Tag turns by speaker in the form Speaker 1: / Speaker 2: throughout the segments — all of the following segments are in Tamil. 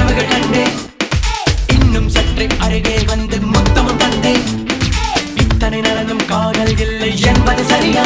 Speaker 1: கனவுகள் கண்டேன் இன்னும் சற்றே அருகே வந்து முத்தமும் தந்தேன் இத்தனை நடந்தும் காதல் இல்லை என்பது சரியா?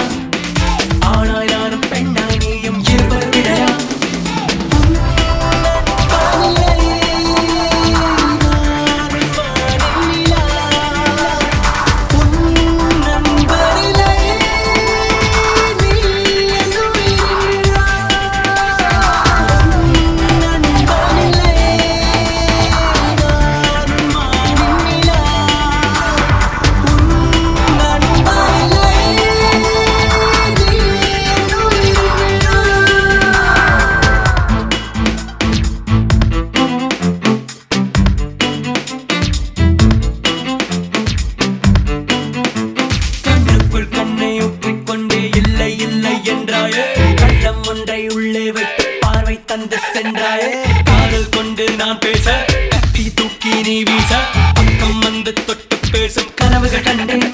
Speaker 1: பேசுறாயே காதல் கொண்டு நான் பேச தட்டி தூக்கி நீ வீச பக்கம் வந்து தொட்டு பேசும் கனவுகள் கண்டேன்